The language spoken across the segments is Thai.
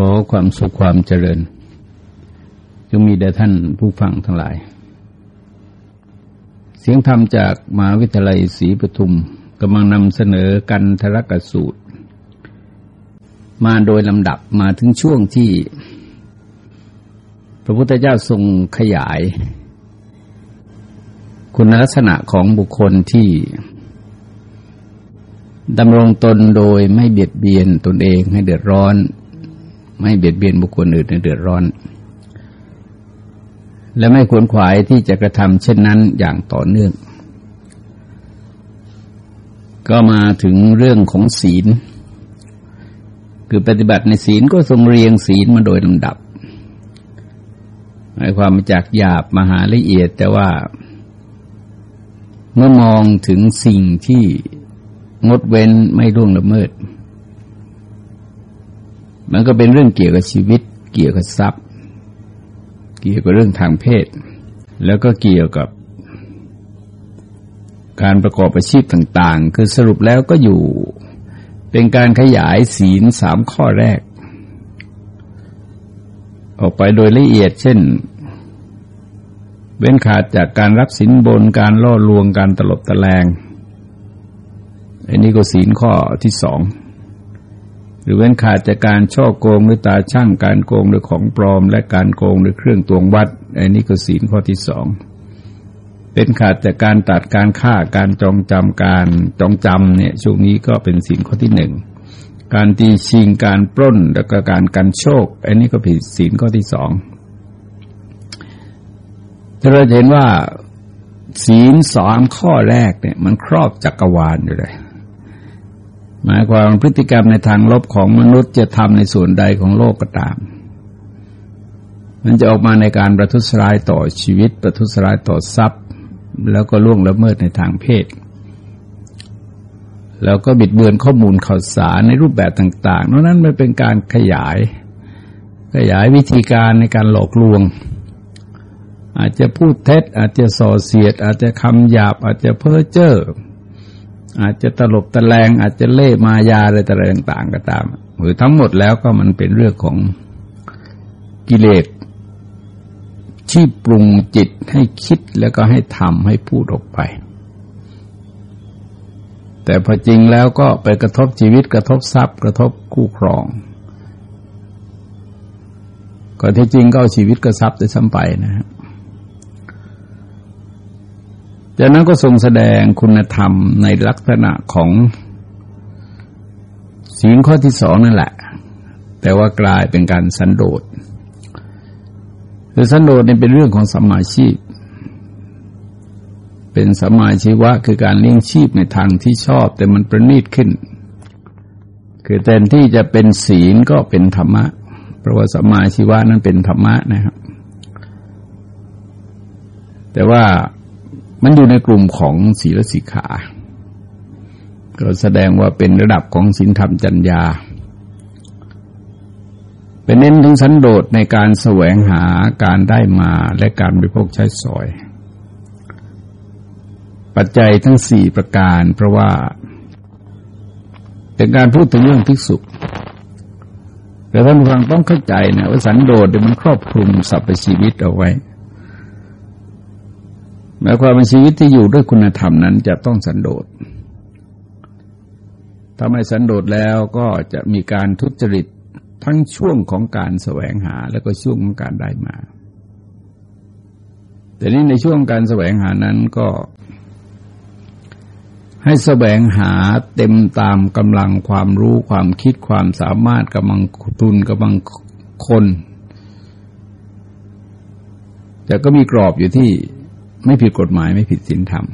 ขอความสุขความเจริญ จงมีแด่ท่านผู้ฟังทั้งหลาย เสียงธรรมจากมหาวิทยาลัยศรีปทุมกำลังนำเสนอกันทรกสูตร มาโดยลำดับมาถึงช่วงที่ พระพุทธเจ้าทรงขยาย คุณลักษณะของบุคคลที่ดำรงตนโดยไม่เบียดเบียนตนเองให้เดือดร้อน ไม่เบียดเบียนบุคคลอื่นให้เดือดร้อน และไม่ควรขวายที่จะกระทำเช่นนั้นอย่างต่อเนื่อง ก็มาถึงเรื่องของศีล คือปฏิบัติในศีลก็ทรงเรียงศีลมาโดยลำดับหมายความมาจากหยาบมาหาละเอียดแต่ว่าเมื่อมองถึงสิ่งที่งดเว้นไม่ร่วงละเมิด มันก็เป็นเรื่องเกี่ยวกับชีวิต เกี่ยวกับทรัพย์ เกี่ยวกับเรื่องทางเพศ แล้วก็เกี่ยวกับการประกอบอาชีพต่าง ๆ คือสรุปแล้วก็อยู่เป็นการขยายศีลสามข้อแรก ออกไปโดยละเอียดเช่น เว้นขาดจากการรับสินบนการล่อลวงการตลบตะแลงอันนี้ก็ศีลข้อที่สอง รือเว้นขาดจากการช่อโกงด้วยตาช่างการโกงด้วยของปลอม และการโกงด้วยเครื่องตวงวัดอันนี้ก็ศีลข้อที่สองเป็นขาดจากการตัดการฆ่าการจองจำการจองจำเนี่ยช่วงนี้ก็เป็นศีลข้อที่หนึ่งการตีชิงการปล้นแล้วก็การกันโชค อันนี้ก็ผิดศีลข้อที่สองเราเห็นว่าศีลสามข้อแรกเนี่ย มันครอบจักรวาลอยู่เลย หมายความพฤติกรรมในทางลบของมนุษย์จะทำในส่วนใดของโลกก็ตาม มันจะออกมาในการประทุษร้ายต่อชีวิต ประทุษร้ายต่อทรัพย์ แล้วก็ล่วงละเมิดในทางเพศ แล้วก็บิดเบือนข้อมูลข่าวสารในรูปแบบต่างๆนั้นนั้นมันเป็นการขยาย ขยายวิธีการในการหลอกลวง อาจจะพูดเท็จ อาจจะส่อเสียด อาจจะคำหยาบ อาจจะเพ้อเจ้อ อาจจะตลบตะแลง อาจจะเล่มายาอะไรต่างๆก็ตาม หรือทั้งหมดแล้วก็มันเป็นเรื่องของกิเลสที่ปรุงจิตให้คิดแล้วก็ให้ทำให้พูดออกไป แต่พอจริงแล้วก็ไปกระทบชีวิตกระทบทรัพย์ กระทบคู่ครอง ก็ที่จริงก็ชีวิตก็ทรัพย์จะซ้ำไปนะครับ จากนั้นก็ทรงแสดงคุณธรรมในลักษณะของศีลข้อที่สองนั่นแหละ แต่ว่ากลายเป็นการสันโดษคือสันโดษนี่เป็นเรื่องของสมาชีพ เป็นสมาชีวะคือการเลี้ยงชีพในทางที่ชอบ แต่มันประณีตขึ้น คือแทนที่จะเป็นศีลก็เป็นธรรมะ เพราะว่าสมาชีวะนั้นเป็นธรรมะนะครับ แต่ว่า มันอยู่ในกลุ่มของศีลสิกขา ก็แสดงว่าเป็นระดับของศีลธรรมจัญญา เป็นเน้นถึงสันโดษในการแสวงหาการได้มาและการบริโภคใช้สอย ปัจจัยทั้งสี่ประการเพราะว่าเป็นการพูดถึงเรื่องทิกษุแต่ท่านฟังต้องเข้าใจนะว่าสันโดษมันครอบคลุมสรรพชีวิตเอาไว้ หมายความว่าชีวิตที่อยู่ด้วยคุณธรรมนั้นจะต้องสันโดษถ้าไม่สันโดษแล้วก็จะมีการทุจริตทั้งช่วงของการแสวงหาแล้วก็ช่วงของการได้มา แต่นี้ในช่วงการแสวงหานั้นก็ ให้แสวงหาเต็มตามกำลังความรู้ความคิดความสามารถกำลังทุนกำลังคน แต่ก็มีกรอบอยู่ที่ ไม่ผิดกฎหมายไม่ผิดศีลธรรม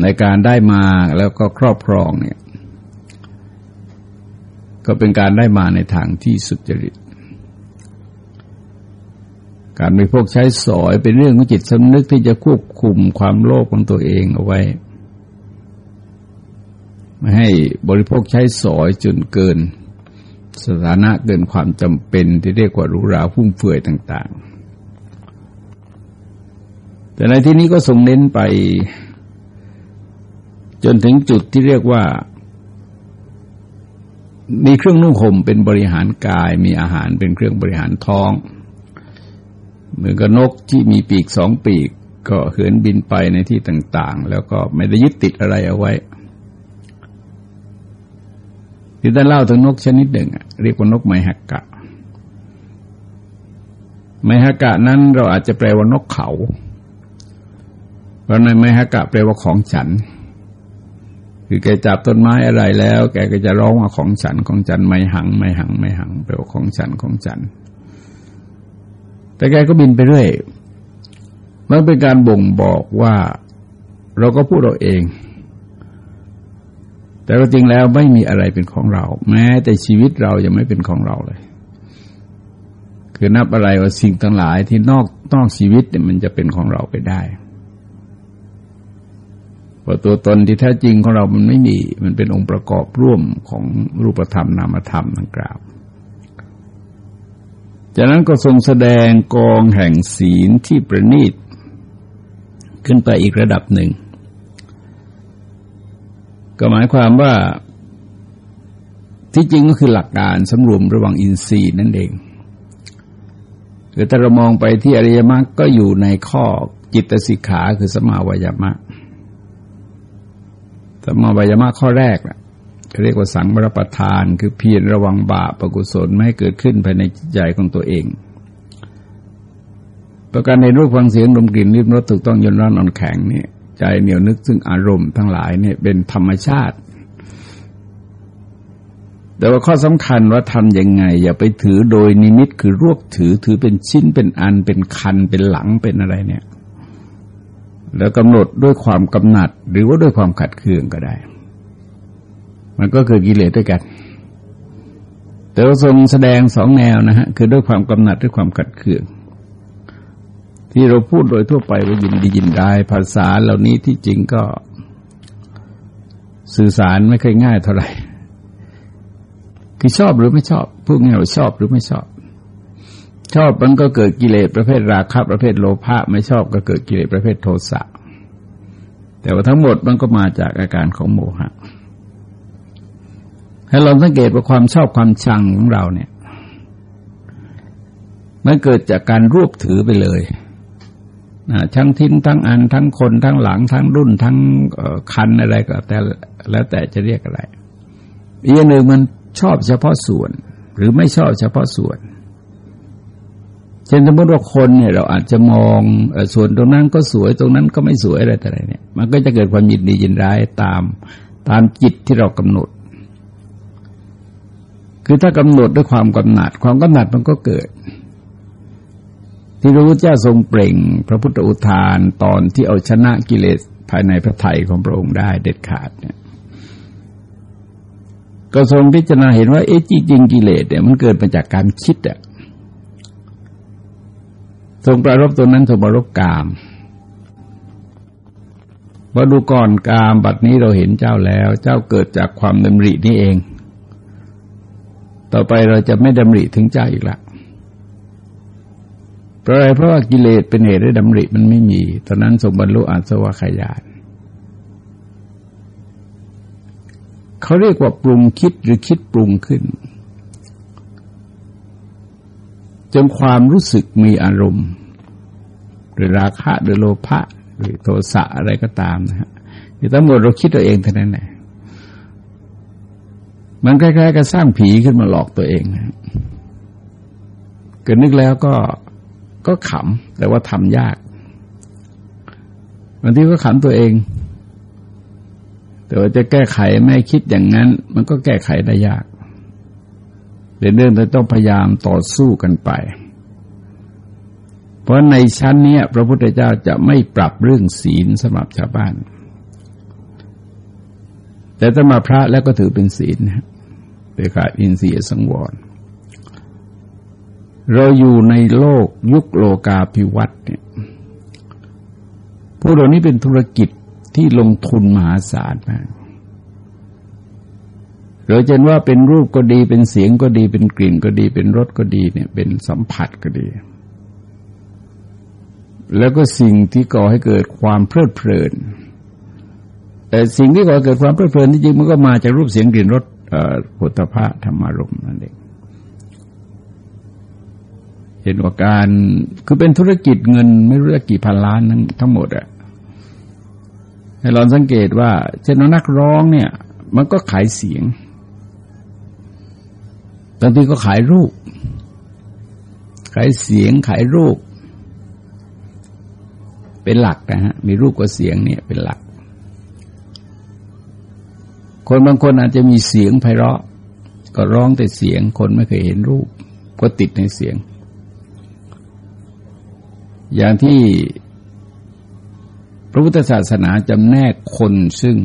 ในการได้มาแล้วก็ครอบครองเนี่ย ก็เป็นการได้มาในทางที่สุจริต การบริโภคใช้สอยเป็นเรื่องของจิตสำนึกที่จะควบคุมความโลภของตัวเองเอาไว้ ไม่ให้บริโภคใช้สอยจนเกิน สถานะเกินความจำเป็นที่เรียกว่ารู้ราฟุ่มเฟือยต่าง ๆ แต่ในที่นี้ก็ส่งเน้นไป จนถึงจุดที่เรียกว่า มีเครื่องนุ่งห่มเป็นบริหารกาย มีอาหารเป็นเครื่องบริหารท้อง เหมือนกับนกที่มีปีกสองปีก ก็เหินบินไปในที่ต่าง ๆ แล้วก็ไม่ได้ยึดติดอะไรเอาไว้ที่ท่านเล่าถึงนกชนิดหนึ่งเรียกว่านกไมหักกะไมหักกะนั้นเราอาจจะแปลว่านกเขา เพราะในไมหักะแปลว่าของฉัน คือแกจับต้นไม้อะไรแล้ว แกก็จะร้องว่าของฉันของฉันไม่หังไม่หังไม่หังแปลว่าของฉันของฉัน แต่แกก็บินไปเรื่อยมันเป็นการบ่งบอกว่าเราก็พูดเราเอง แต่จริงแล้วไม่มีอะไรเป็นของเรา แม้แต่ชีวิตเรายังไม่เป็นของเราเลย คือนับอะไรว่าสิ่งทั้งหลายที่นอกนอกชีวิตเนี่ยมันจะเป็นของเราไปได้ พราตัวตนที่แท้จริงของเรามันไม่มี มันเป็นองค์ประกอบร่วมของรูปธรรมนามธรรมทั้งกล่าวจากนั้นก็ทรงแสดงกองแห่งศีลที่ประณีต ขึ้นไปอีกระดับหนึ่ง ก็หมายความว่าที่จริงก็คือหลักการสำรวมระวังอินทรีย์นั่นเองคือถ้าเรามองไปที่อริยมรรคก็อยู่ในข้อจิตสิกขาคือสมาวายามะ สมาบายามะข้อแรกนะเรียกว่าสังบรประทาน คือเพียรระวังบาปกุศลไม่ให้เกิดขึ้นภายในใจของตัวเอง ประการในรูปฟังเสียงดมกลิ่นริมรสถูกต้องยนร้อนอ่อนแข็งเนี่ยใจเหนียวนึกซึ่งอารมณ์ทั้งหลายเนี่ยเป็นธรรมชาติ แต่ว่าข้อสำคัญว่าทำยังไง อย่าไปถือโดยนิมิตคือรวบถือถือเป็นชิ้นเป็นอันเป็นคันเป็นหลังเป็นอะไรเนี่ย แล้วกำหนดด้วยความกำหนัด หรือว่าด้วยความขัดเคืองก็ได้ มันก็เกิดกิเลสด้วยกัน แต่ว่าทรงแสดงสองแนวนะฮะคือด้วยความกำหนัดด้วยความขัดเคือง ที่เราพูดโดยทั่วไปว่ายินดียินได้ภาษาเหล่านี้ที่จริงก็สื่อสารไม่ค่อยง่ายเท่าไหร่คือชอบหรือไม่ชอบพูดง่ายว่าชอบหรือไม่ชอบ ชอบมันก็เกิดกิเลสประเภทราคะประเภทโลภะไม่ชอบก็เกิดกิเลสประเภทโทสะแต่ว่าทั้งหมดมันก็มาจากอาการของโมหะ ให้เราสังเกตว่าความชอบความชังของเราเนี่ยมันเกิดจากการรวบถือไปเลยนะทั้งทิ้นทั้งอันทั้งคนทั้งหลังทั้งรุ่นทั้งคันอะไรก็แต่แล้วแต่จะเรียกอะไรอีกหนึ่งมันชอบเฉพาะส่วน หรือไม่ชอบเฉพาะส่วน เช่นสมมติว่าคนเนี่ยเราอาจจะมองส่วนตรงนั้นก็สวยตรงนั้นก็ไม่สวยอะไรแต่ไรเนี่ย มันก็จะเกิดความยินดียินร้ายตามตามจิตที่เรากำหนด คือถ้ากำหนดด้วยความกำหนัด ความกำหนัดมันก็เกิด ที่พระพุทธเจ้าทรงเปล่ง พระพุทธอุทานตอนที่เอาชนะกิเลสภายในพระไถ่ของพระองค์ได้เด็ดขาดเนี่ยก็ทรงพิจารณาเห็นว่าเอ๊ะจริงกิเลสเนี่ยมันเกิดมาจากการคิดอะ ทรงประรบตัวนั้นทรงประรบกามว่าดูก่อนกามบัดนี้เราเห็นเจ้าแล้ว เจ้าเกิดจากความดำรินี่เอง ต่อไปเราจะไม่ดำริถึงเจ้าอีกละเพราะอะไรเพราะว่ากิเลสเป็นเหตุให้ดำริมันไม่มี ตอนนั้นสมบรรลุอาสวะขยานเขาเรียกว่าปรุงคิดหรือคิดปรุงขึ้นจนความรู้สึกมีอารมณ์ หรือราคะหรือโลภะหรือโทสะอะไรก็ตามนะฮะที่ทั้งหมดเราคิดตัวเองเท่านั้นแหละมันคล้ายๆกับสร้างผีขึ้นมาหลอกตัวเองนะเกิดนึกแล้วก็ก็ขำแต่ว่าทำยากบางทีก็ขำตัวเอง แต่ว่าจะแก้ไขไม่คิดอย่างนั้น มันก็แก้ไขได้ยากเป็นเรื่องที่ต้องพยายามต่อสู้กันไป เพราะในชั้นนี้พระพุทธเจ้าจะไม่ปรับเรื่องศีลสำหรับชาวบ้าน แต่ถ้ามาพระแล้วก็ถือเป็นศีลนะเป็นการอินทรียสังวร เราอยู่ในโลกยุคโลกาภิวัตน์เนี่ยพวกเรานี้เป็นธุรกิจที่ลงทุนมหาศาลมากเราจะว่าเป็นรูปก็ดีเป็นเสียงก็ดีเป็นกลิ่นก็ดี เป็นรสก็ดีเนี่ย เป็นสัมผัสก็ดี แล้วก็สิ่งที่ก่อให้เกิดความเพลิดเพลินแต่สิ่งที่ก่อให้เกิดความเพลิดเพลินจริงๆมันก็มาจากรูปเสียงกลิ่นรสพุทธะธรรมารมนั่นเองเห็นว่าการคือเป็นธุรกิจเงินไม่รู้กี่พันล้านนั้นทั้งหมดอะให้ลองสังเกตว่า เช่นนักร้องเนี่ย มันก็ขายเสียงบางทีก็ขายรูป ขายเสียงขายรูป เป็นหลักนะฮะมีรูปกับเสียงเนี่ยเป็นหลัก คนบางคนอาจจะมีเสียงไพเราะ ก็ร้องแต่เสียงคนไม่เคยเห็นรูป ก็ติดในเสียง อย่างที่พระพุทธศาสนาจำแนกคนซึ่ง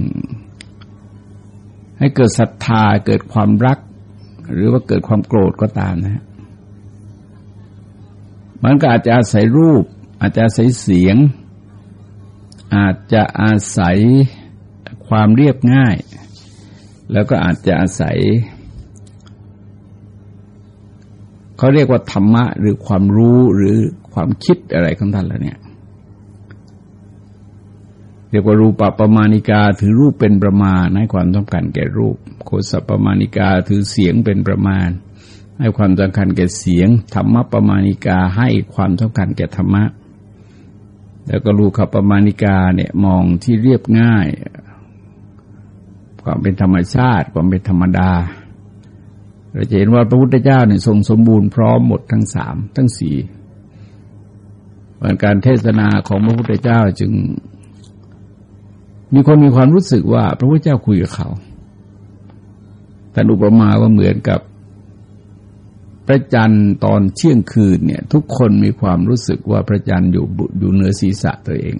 ให้เกิดศรัทธาเกิดความรัก หรือว่าเกิดความโกรธก็ตามนะฮะมันก็อาจจะอาศัยรูป อาจจะอาศัยเสียง อาจจะอาศัยความเรียบง่าย แล้วก็อาจจะอาศัยเขาเรียกว่าธรรมะหรือความรู้หรือความคิดอะไรของท่านแล้วเนี่ยเรียกว่ารูปประมาณิกาถือรูปเป็นประมาณให้ความต้องการแก่รูป โคสประมาณิกาถือเสียงเป็นประมาณ ให้ความสำคัญแก่เสียงธรรมะประมาณิกาให้ความสำคัญแก่ธรรมะ แล้วก็รูขประมาณิกาเนี่ยมองที่เรียบง่าย ความเป็นธรรมชาติ ความเป็นธรรมดา เราจะเห็นว่าพระพุทธเจ้าเนี่ยทรงสมบูรณ์พร้อมหมดทั้งสามทั้งสี่การเทศนาของพระพุทธเจ้าจึง มีคนมีความรู้สึกว่า พระพุทธเจ้าคุยกับเขาแต่อุปมาว่าเหมือนกับ พระจันทร์ตอนเที่ยงคืนเนี่ย ทุกคนมีความรู้สึกว่าพระจันทร์อยู่อยู่เหนือศีรษะตัวเอง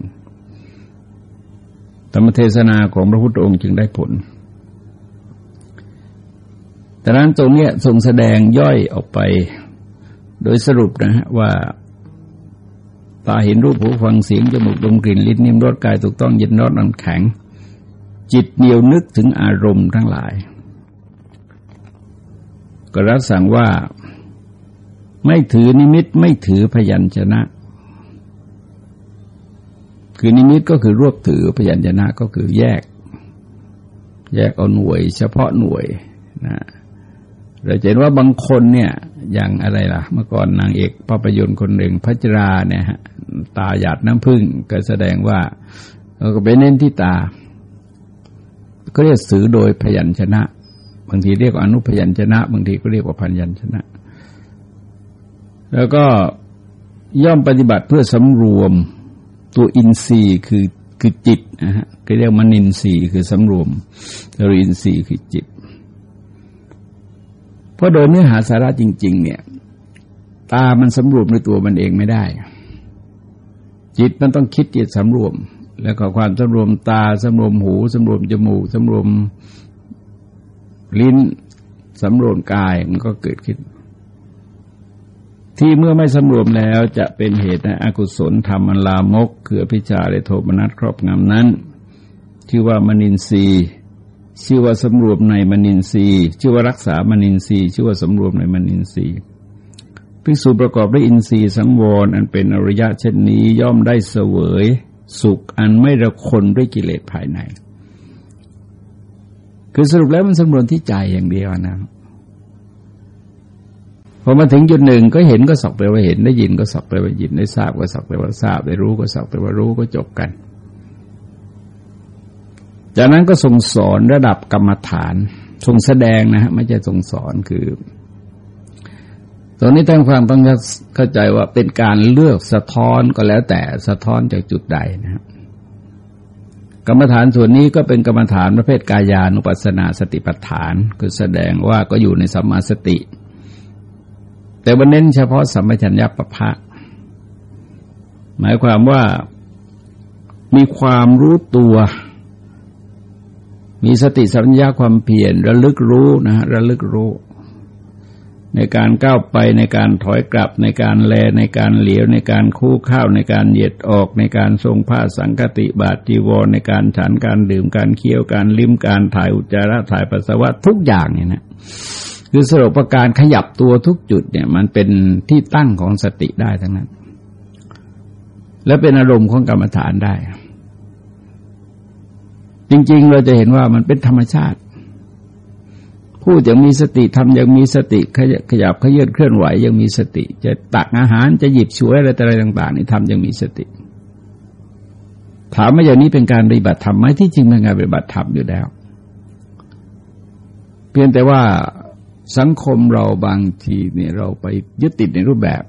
ธรรมเทศนาของพระพุทธองค์จึงได้ผลแต่นั้นตรงนี้ทรงแสดงย่อยออกไป โดยสรุปนะฮะว่า ตาเห็นรูปหูฟังเสียงจมูกดมกลิ่นลิ้นนิ่มรสกายถูกต้องเย็นร้อนน้ำแข็ง จิตเหนียวนึกถึงอารมณ์ทั้งหลาย ก็รับสั่งว่า ไม่ถือนิมิตไม่ถือพยัญชนะ คือนิมิตก็คือรวบถือพยัญชนะก็คือแยก แยกเอาหน่วย เฉพาะหน่วยนะเราเห็นว่าบางคนเนี่ยอย่างอะไรล่ะ เมื่อก่อนนางเอกภาพยนตร์คนหนึ่งพัชราเนี่ยฮะตาหยาดน้ำผึ้งก็แสดงว่าก็ไปเน้นที่ตา ก็เรียกสือโดยพยัญชนะ บางทีเรียกว่าอนุพยัญชนะ บางทีก็เรียกว่าพันยัญชนะ แล้วก็ย่อมปฏิบัติเพื่อสำรวมตัวอินทรีย์คือคือจิตนะฮะก็เรียกมันินทรีย์คือสำรวมตัวอินทรีย์คือจิต เพราะโดยเนื้อหาสาระจริง ๆ เนี่ย ตามันสำรวมในตัวมันเองไม่ได้ จิตมันต้องคิดจิตสำรวม แล้วก็ความสำรวมตาสำรวมหูสำรวมจมูกสำรวมลิ้นสำรวมกายมันก็เกิดขึ้น ที่เมื่อไม่สำรวมแล้วจะเป็นเหตุในอกุศลธรรมอันลามกคือพิจารและโทมนัสครอบงำนั้น ชื่อว่ามนินทรีย์ชื่อว่าสำรวมในมนินทรีย์ชื่อว่ารักษามนินทรีย์ชื่อว่าสำรวมในมนินทรีย์ภิกษุประกอบด้วยอินทรีย์สังวรอันเป็นอริยะเช่นนี้ย่อมได้เสวย สุขอันไม่ระคนด้วยกิเลสภายใน คือสรุปแล้วมันสำรวมที่ใจอย่างเดียวนะ พอมาถึงจุดหนึ่งก็เห็นก็สักไปว่าเห็นได้ยินก็สักไปว่ายินได้ทราบก็สักไปว่าทราบ ได้รู้ก็สักไปว่ารู้ก็จบกัน จากนั้นก็ทรงสอนระดับกรรมฐาน ทรงแสดงนะฮะไม่ใช่ทรงสอนคือตรงนี้ท่านฟังต้องเข้าใจว่าเป็นการเลือกสะท้อนก็แล้วแต่สะท้อนจากจุดใดนะครับกรรมฐานส่วนนี้ก็เป็นกรรมฐานประเภทกายานุปัสสนาสติปัฏฐาน คือแสดงว่าก็อยู่ในสัมมาสติ แต่วันเน้นเฉพาะสัมปชัญญะปะพะ หมายความว่ามีความรู้ตัว มีสติสัมปชัญญะความเพียรระลึกรู้นะระลึกรู้ ในการก้าวไปในการถอยกลับในการแลในการเหลียวในการคู่ข้าวในการเหยียดออกในการทรงผ้าสังกติบาทจีวรในการฉันการดื่มการเคี้ยวการลิ้มการถ่ายอุจจาระถ่ายปัสสาวะทุกอย่างเนี่ยนะ คือสรุปประการขยับตัวทุกจุดเนี่ย มันเป็นที่ตั้งของสติได้ทั้งนั้น และเป็นอารมณ์ของกรรมฐานได้ จริง ๆ เราจะเห็นว่ามันเป็นธรรมชาติ พูดอย่างมีสติทำอย่างมีสติ ขยับขยื่นเคลื่อนไหวยังมีสติ จะตักอาหารจะหยิบช่วยอะไรอะไรต่าง ๆ นี่ทำอย่างมีสติ ถามว่าอย่างนี้เป็นการปฏิบัติธรรมไหมที่จริงเป็นการปฏิบัติธรรมอยู่แล้ว เพียงแต่ว่า สังคมเราบางทีเนี่ยเราไปยึดติดในรูปแบบ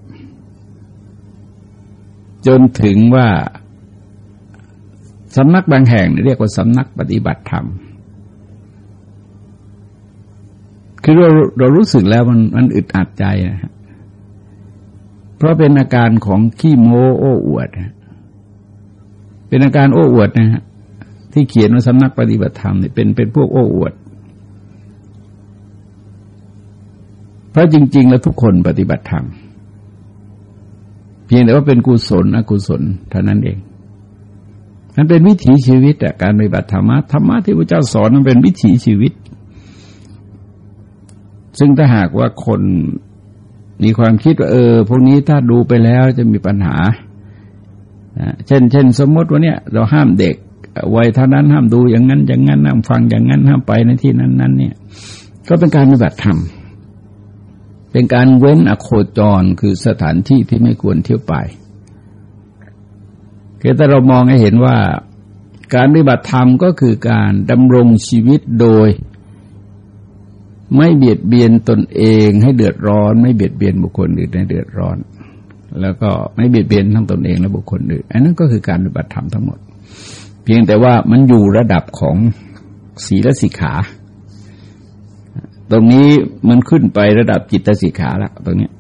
จนถึงว่าสำนักบางแห่งเรียกว่าสำนักปฏิบัติธรรม คือเราเรารู้สึกแล้วมันมันอึดอัดใจนะฮะ เพราะเป็นอาการของขี้โม้โอ้อวด เป็นอาการโอ้อวดนะฮะที่เขียนว่าสำนักปฏิบัติธรรมเนี่ยเป็นเป็นพวกโอ้อวด เพราะจริง ๆ แล้วทุกคนปฏิบัติธรรมเพียงแต่ว่าเป็นกุศลอกุศลเท่านั้นเองมันเป็นวิถีชีวิตอะการปฏิบัติธรรมะธรรมะที่พระเจ้าสอนมันเป็นวิถีชีวิต ซึ่งถ้าหากว่าคนมีความคิดว่าเออพวกนี้ถ้าดูไปแล้วจะมีปัญหาเช่น เช่น สมมติว่าเนี่ย เราห้ามเด็กวัยเท่านั้นห้ามดูอย่างนั้น อย่างนั้นห้ามฟังอย่างนั้นห้ามไปในที่นั้นนั้นเนี่ย ก็เป็นการปฏิบัติธรรม เป็นการเว้นอโคจรคือสถานที่ที่ไม่ควรเที่ยวไปคือถ้าเรามองให้เห็นว่าการปฏิบัติธรรมก็คือการดำรงชีวิตโดย ไม่เบียดเบียนตนเองให้เดือดร้อน ไม่เบียดเบียนบุคคลอื่นให้เดือดร้อน แล้วก็ไม่เบียดเบียนทั้งตนเองและบุคคลอื่นอันนั้นก็คือการปฏิบัติธรรมทั้งหมด เพียงแต่ว่ามันอยู่ระดับของศีลสิกขา ตรงนี้มันขึ้นไประดับจิตสิกขาละตรงนี้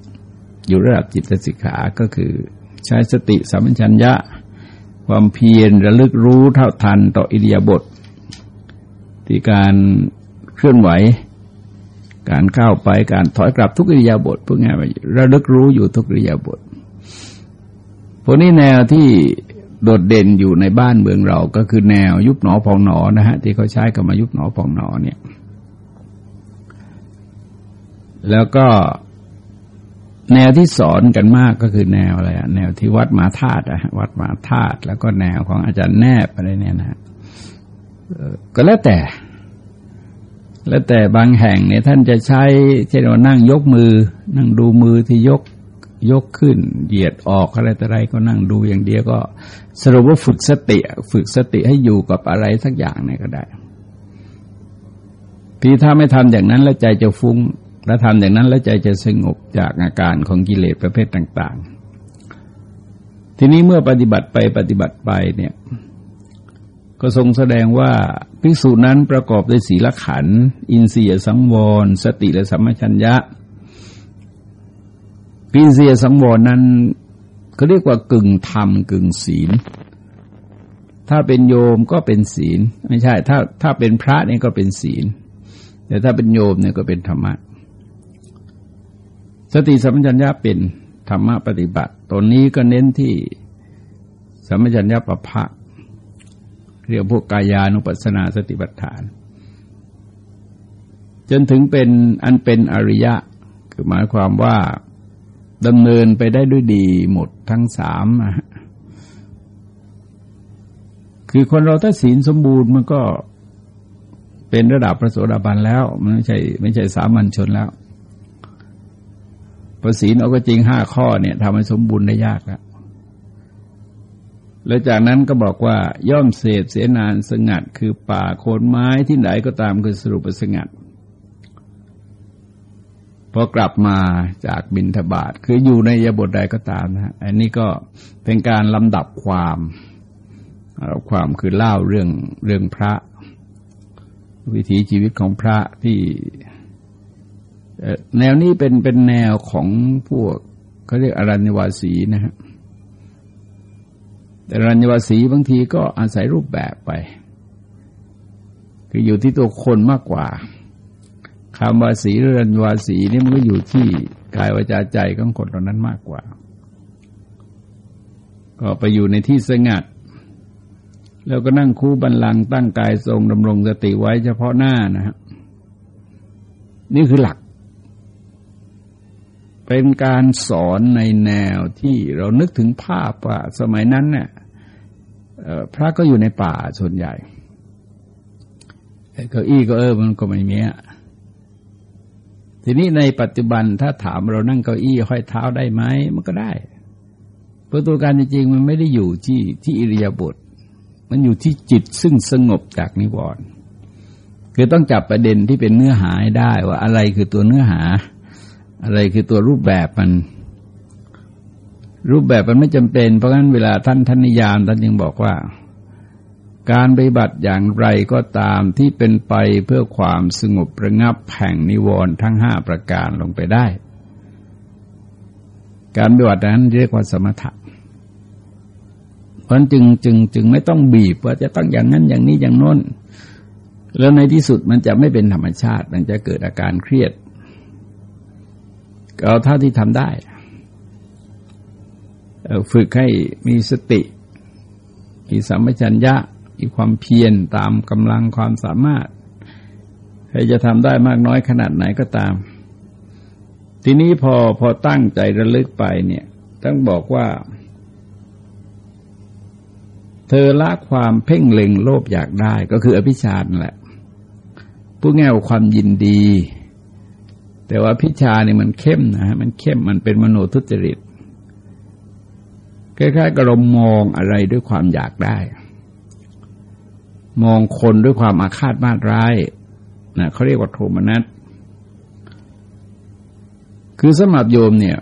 อยู่ระดับจิตสิกขาก็คือใช้สติสัมปชัญญะ ความเพียรระลึกรู้เท่าทันต่ออิริยาบถที่การเคลื่อนไหว การก้าวไปการถอยกลับทุกอิริยาบถพวกนี้ระลึกรู้อยู่ทุกอิริยาบถพวกนี้แนวที่โดดเด่นอยู่ในบ้านเมืองเราก็คือแนวยุบหนอพองหนอนะฮะที่เขาใช้กับมายุบหนอพองหนอเนี่ย แล้วก็แนวที่สอนกันมากก็คือแนวอะไรอะแนวที่วัดมาธาตุอะวัดมาธาตุแล้วก็แนวของอาจารย์แนบอะไรเนี่ยนะก็แล้วแต่ แล้วแต่บางแห่งเนี่ยท่านจะใช้เช่นว่านั่งยกมือ นั่งดูมือที่ยกยกขึ้น เหยียดออกอะไรแต่ไรก็นั่งดูอย่างเดียวก็ สรุปว่าฝึกสติ ฝึกสติให้อยู่กับอะไรสักอย่างเนี่ยก็ได้พี่ถ้าไม่ทำอย่างนั้นแล้วใจจะฟุง้ง แล้วทำอย่างนั้นแล้วใจจะสงบจากอาการของกิเลสประเภทต่าง ๆ ทีนี้เมื่อปฏิบัติไปปฏิบัติไปเนี่ยก็ทรงแสดงว่าภิกษุนั้นประกอบด้วยศีลขัน อินทรียสังวร สติและสัมมชัญญะอินทรียสังวรนั้นเขาเรียกว่ากึ่งธรรมกึ่งศีล ถ้าเป็นโยมก็เป็นศีล ไม่ใช่ ถ้าถ้าเป็นพระนี่ก็เป็นศีล แต่ถ้าเป็นโยมเนี่ยก็เป็นธรรมะ สติสัมปชัญญะเป็นธรรมะปฏิบัติตนนี้ก็เน้นที่สัมปชัญญะปะภะเรียกพวกกายานุปัสสนาสติปัฏฐาน จนถึงเป็นอันเป็นอริยะ คือหมายความว่าดำเนินไปได้ด้วยดีหมดทั้งสามคือคนเราถ้าศีลสมบูรณ์มันก็เป็นระดับพระโสดาบันแล้ว มันไม่ใช่ไม่ใช่สามัญชนแล้ว พระศีลเอาก็จริงห้าข้อเนี่ยทำให้สมบูรณ์ได้ยากแล้ว แล้วจากนั้นก็บอกว่าย่อมเสพเสนานสงัด คือป่าโคนไม้ที่ไหนก็ตามคือสรุปสงัดพอกลับมาจากบินทบาทคืออยู่ในยบทใดก็ตามนะอันนี้ก็เป็นการลำดับความความคือเล่าเรื่องเรื่องพระ วิถีชีวิตของพระที่ แนวนี้เป็นเป็นแนวของพวกเขาเรียกอรัญวาสีนะครับแต่อรัญวาสีบางทีก็อาศัยรูปแบบไป คืออยู่ที่ตัวคนมากกว่าคำวาสีหรือรัญญวาสีนี่มันก็อยู่ที่กายวาจาใจของคนเหล่านั้นมากกว่า ก็ไปอยู่ในที่สงัด แล้วก็นั่งคู่บันลังตั้งกายทรงดำรงสติไว้เฉพาะหน้านะฮะนี่คือหลัก เป็นการสอนในแนวที่เรานึกถึงภาพว่าสมัยนั้นเนี่ยพระก็อยู่ในป่าส่วนใหญ่เก้าอี้ก็เออมันก็ไม่มีอะทีนี้ในปัจจุบันถ้าถามเรานั่งเก้าอี้ห้อยเท้าได้ไหมมันก็ได้เพราะตัวการจริงๆมันไม่ได้อยู่ที่ที่อิริยาบถมันอยู่ที่จิตซึ่งสงบจากนิวรณ์คือต้องจับประเด็นที่เป็นเนื้อหาได้ว่าอะไรคือตัวเนื้อหา อะไรคือตัวรูปแบบมัน รูปแบบมันไม่จำเป็น เพราะงั้นเวลาท่านท่านนิยามท่านยังบอกว่า การปฏิบัติอย่างไรก็ตามที่เป็นไปเพื่อความสงบระงับแห่งนิวรณ์ทั้งห้าประการลงไปได้ การปฏิบัตินั้นเรียกว่าสมถะเพราะจึงจึงจึงไม่ต้องบีบว่าจะต้องอย่างนั้นอย่างนี้อย่างโน้นแล้วในที่สุดมันจะไม่เป็นธรรมชาติ มันจะเกิดอาการเครียด เอาเท่าที่ทำได้ ฝึกให้มีสติ มีสัมปชัญญะมีความเพียรตามกำลังความสามารถใครจะทำได้มากน้อยขนาดไหนก็ตาม ทีนี้พอพอตั้งใจระลึกไปเนี่ยต้องบอกว่า เธอละความเพ่งเล็งโลภอยากได้ก็คืออภิชาตแหละพูดง่ายว่าความยินดี แต่ว่าพิชาเนี่ยมันเข้มนะฮะมันเข้มมันเป็นมโนทุจริตคล้ายๆกับเรามองอะไรด้วยความอยากได้ มองคนด้วยความอาฆาตมาดร้ายนะเขาเรียกว่าโทมนัสคือสมับโยมเนี่ย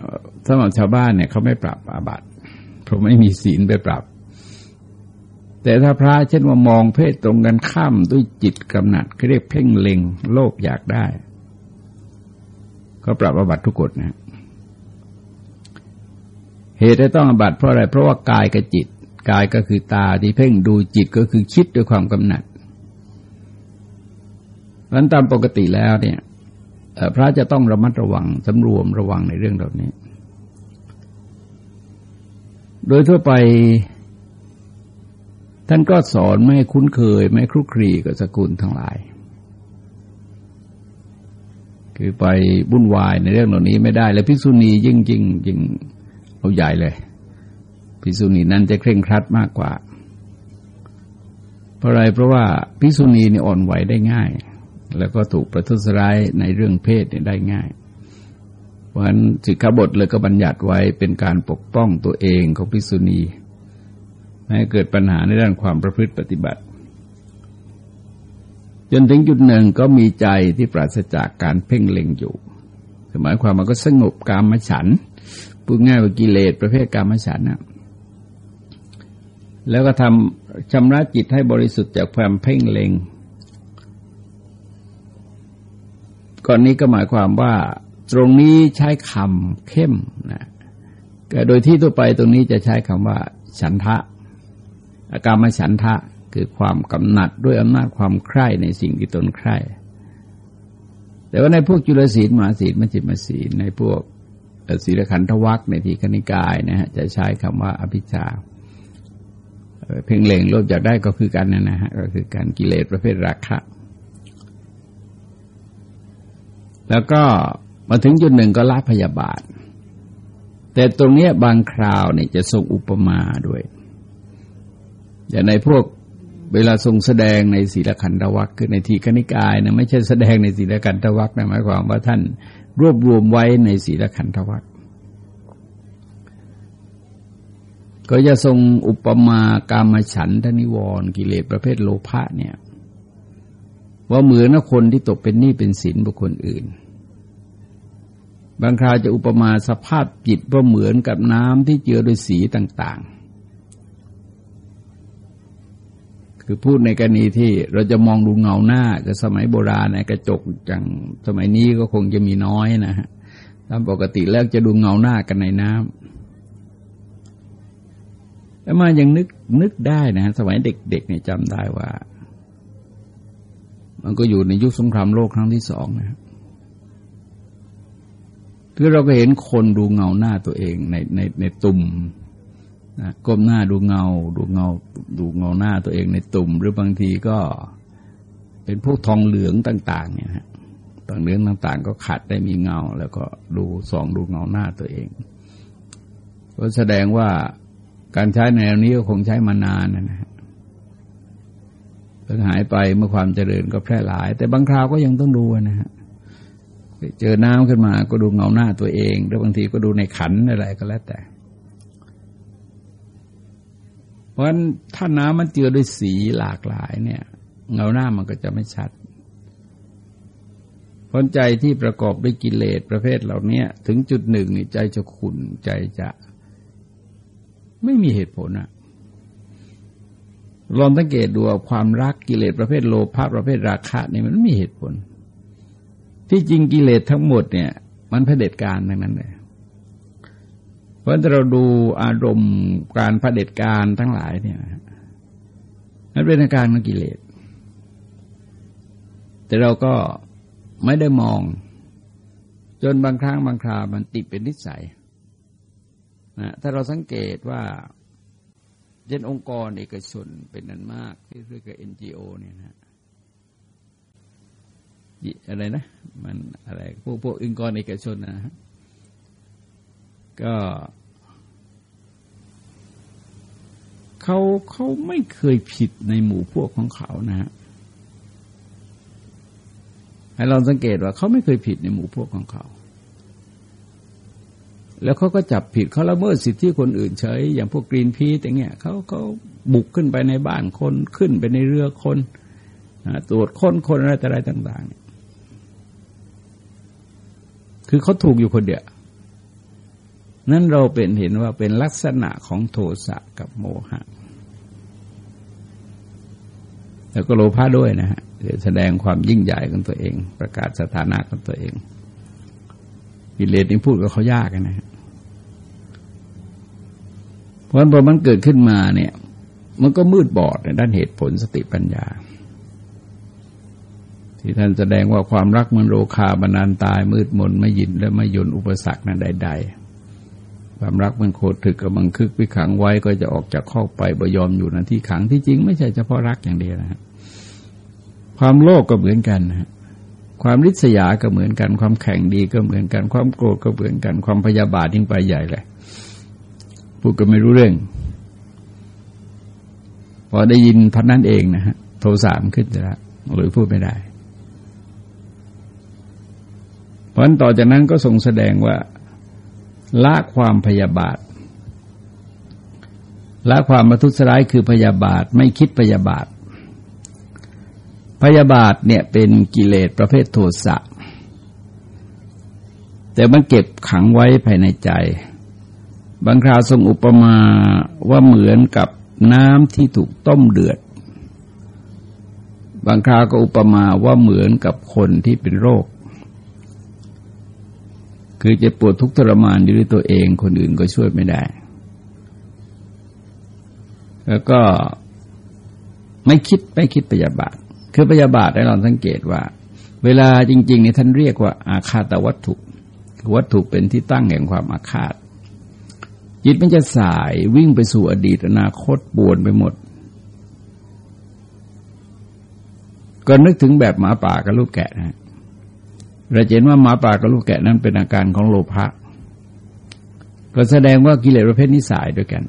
สมับชาวบ้านเนี่ยเขาไม่ปรับอาบัติเพราะไม่มีศีลไปปรับ แต่ถ้าพระเช่นว่ามองเพศตรงกันข้ามด้วยจิตกำหนัดเขาเรียกเพ่งเล็ง โลภอยากได้ ก็ปรับอบัตทุกกฎนะเหตุที่ต้องอบัตเพราะอะไร เพราะว่ากายกับจิต กายก็คือตาที่เพ่งดูจิตก็คือคิดด้วยความกำหนัดนั้นตามปกติแล้วเนี่ยพระจะต้องระมัดระวังสำรวมระวังในเรื่องเหล่านี้ โดยทั่วไป ท่านก็สอนไม่คุ้นเคย ไม่คลุกคลีกับสกุลทั้งหลาย คือไปบุ่นวายในเรื่องเหล่านี้ไม่ได้ และพิษุณียิ่งยิ่งยิ่งเอาใหญ่เลยพิษุณีนั้นจะเคร่งครัดมากกว่าเพราะอะไรเพราะว่าพิษุณีนี่อ่อนไหวได้ง่าย แล้วก็ถูกประทุษร้ายในเรื่องเพศเนี่ยได้ง่ายเพราะฉะนั้นสิกขาบทเลยก็บัญญัติไว้เป็นการปกป้องตัวเองของพิษุณีให้เกิดปัญหาในด้านความประพฤติปฏิบัติ จนถึงจุดหนึ่งก็มีใจที่ปราศจากการเพ่งเล็งอยู่หมายความมันก็สงบกามฉันพูดง่ายว่ากิเลสประเภทกามฉันนะแล้วก็ทำชำระจิตให้บริสุทธิ์จากความเพ่งเล็งก่อนนี้ก็หมายความว่า ตรงนี้ใช้คำเข้มนะโดยที่ทั่วไปตรงนี้จะใช้คำว่า ฉันทะ อาการมฉันทะ คือความกำหนัดด้วยอำนาจความใคร่ในสิ่งที่ตนใคร่ แต่ว่าในพวกจุลศีลมหาศีลมจิตมศีลในพวกศีลขันธวัคในทีคณิกายนะฮะจะใช้คำว่าอภิชาเพ่งเล็งลบจากได้ก็คือกันนะนะฮะก็คือการกิเลสประเภทราคะ แล้วก็มาถึงจุดหนึ่งก็ละพยาบาท แต่ตรงนี้บางคราวเนี่ยจะทรงอุปมาด้วย อย่างในพวก เวลาทรงแสดงในศีลขันธวัคคือในทีคณิกายนะไม่ใช่แสดงในศีลขันธวัคนะหมายความว่าท่านรวบรวมไว้ในศีลขันธวัคก็จะทรงอุปมากามฉันทนิวรกิเลสประเภทโลภะเนี่ย ว่าเหมือนคนที่ตกเป็นหนี้เป็นสินบุคคลอื่น บางคราวจะอุปมาสภาพจิตว่าเหมือนกับน้ำที่เจือด้วยสีต่าง คือพูดในกรณีที่เราจะมองดูเงาหน้ากับสมัยโบราณในกระจกจังสมัยนี้ก็คงจะมีน้อยนะฮะตามปกติแล้วจะดูเงาหน้ากันในน้ำแล้วมายังนึกนึกได้นะ สมัยเด็กๆเนี่ยจำได้ว่า มันก็อยู่ในยุคสงครามโลกครั้งที่สองนะคือเราก็เห็นคนดูเงาหน้าตัวเองในในในตุ่ม นะก้มหน้าดูเงา ดูเงา ดูเงาหน้าตัวเองในตุ่ม หรือบางทีก็เป็นพวกทองเหลืองต่าง ๆ เนี่ยฮะทองเหลืองต่าง ๆ ก็ขัดได้มีเงา แล้วก็ดูส่องดูเงาหน้าตัวเอง ก็แสดงว่าการใช้แนวนี้ก็คงใช้มานานนะฮะแล้วหายไปเมื่อความเจริญก็แพร่หลาย แต่บางคราวก็ยังต้องดูนะฮะเจอน้ำขึ้นมาก็ดูเงาหน้าตัวเองแล้วบางทีก็ดูในขันอะไรก็แล้วแต่ เพ ราะฉะนั้นถ้าน้ำมันเจือด้วยสีหลากหลายเนี่ย เงาหน้ามันก็จะไม่ชัดผลใจที่ประกอบด้วยกิเลสประเภทเหล่านี้ถึงจุดหนึ่งใจจะขุนใจจะไม่มีเหตุผลอะลองสังเกตดูความรักกิเลสประเภทโลภะประเภทราคะนี่มันไม่มีเหตุผล ที่จริงกิเลสทั้งหมดเนี่ย มันเผด็จการทั้งนั้นเลย เพราะเราดูอารมณ์การเผด็จการทั้งหลายเนี่ยมันเป็นอาการของกิเลส แต่เราก็ไม่ได้มอง จนบางครั้งบางครามันติดเป็นนิสัยนะถ้าเราสังเกตว่าเช่นองค์กรเอกชนเป็นนั้นมากที่เรียกว่า NGO เนี่ยนะอะไรนะ มันอะไรพวกพวกองค์กรเอกชนนะฮะ ก็เขาเขาไม่เคยผิดในหมู่พวกของเขานะฮะให้เราสังเกตว่าเขาไม่เคยผิดในหมู่พวกของเขา แล้วเขาก็จับผิดเขาละเมิดสิทธิคนอื่นเฉย อย่างพวกกรีนพีแต่เงี้ยเขาเขาบุกขึ้นไปในบ้านคนขึ้นไปในเรือคนตรวจค้นคนอะไรแต่อะไรต่าง ๆ คือเขาถูกอยู่คนเดียว นั้นเราเป็นเห็นว่าเป็นลักษณะของโทสะกับโมหะ แล้วก็โลภะด้วยนะฮะแสดงความยิ่งใหญ่ของตัวเอง ประกาศสถานะของตัวเองกิเลสนี่พูดกับเขายากนะฮะเพราะพอมันเกิดขึ้นมาเนี่ย มันก็มืดบอดในด้านเหตุผลสติปัญญา ที่ท่านแสดงว่าความรักมันโรคาบานานตายมืดมนไม่ยินและไม่ยนอุปสรรคนั้นใด ๆ ความรักมันโคตรถึกกับบังคึกไปขังไว้ก็จะออกจากข้อไปบ่ยอมอยู่ในที่ขังที่จริงไม่ใช่เฉพาะรักอย่างเดียวนะครับความโลภกก็เหมือนกันนะความริษยาก็เหมือนกัน ความแข่งดีก็เหมือนกัน ความโกรธก็เหมือนกัน ความพยาบาทยิ่งไปใหญ่เลยพูดก็ไม่รู้เรื่อง พอได้ยินพันนั้นเองนะฮะโทสามขึ้นแล้วหรือพูดไม่ได้ เพราะนั้นต่อจากนั้นก็ทรงแสดงว่า ละความพยาบาทละความมาทุษร้ายคือพยาบาทไม่คิดพยาบาท พยาบาทเนี่ยเป็นกิเลสประเภทโทสะ แต่มันเก็บขังไว้ภายในใจ บางคราวทรงอุปมาว่าเหมือนกับน้ำที่ถูกต้มเดือด บางคราวก็อุปมาว่าเหมือนกับคนที่เป็นโรค คือจะปวดทุกข์ทรมานอยู่ด้วยตัวเองคนอื่นก็ช่วยไม่ได้ แล้วก็ไม่คิดไม่คิดพยาบาท คือพยาบาทให้เราสังเกตว่า เวลาจริงๆเนี่ยท่านเรียกว่า อาคาตวัตถุ วัตถุเป็นที่ตั้งแห่งความอาฆาต จิตมันจะสายวิ่งไปสู่อดีตอนาคตปวนไปหมด ก็นึกถึงแบบหมาป่ากับลูกแกะนะ เราเห็นว่าหมาป่ากับลูกแกะนั้นเป็นอาการของโลภะก็แสดงว่ากิเลสประเภทนี้สายด้วยกัน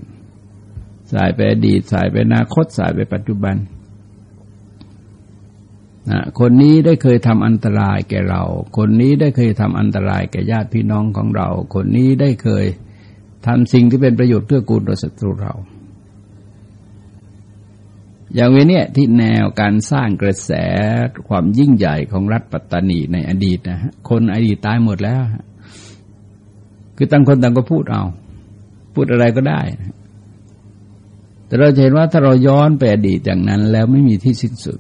สายไปอดีตสายไปอนาคตสายไปปัจจุบันนะคนนี้ได้เคยทำอันตรายแก่เรา คนนี้ได้เคยทำอันตรายแก่ญาติพี่น้องของเรา คนนี้ได้เคยทำสิ่งที่เป็นประโยชน์เพื่อกูลต่อศัตรูเรา อย่างเวเนี้ยที่แนวการสร้างกระแสความยิ่งใหญ่ของรัฐปัตตานีในอดีตนะฮะคนอดีตตายหมดแล้ว คือต่างคนต่างก็พูดเอา พูดอะไรก็ได้แต่เราเห็นว่าถ้าเราย้อนไปอดีตอย่างนั้น แล้วไม่มีที่สิ้นสุด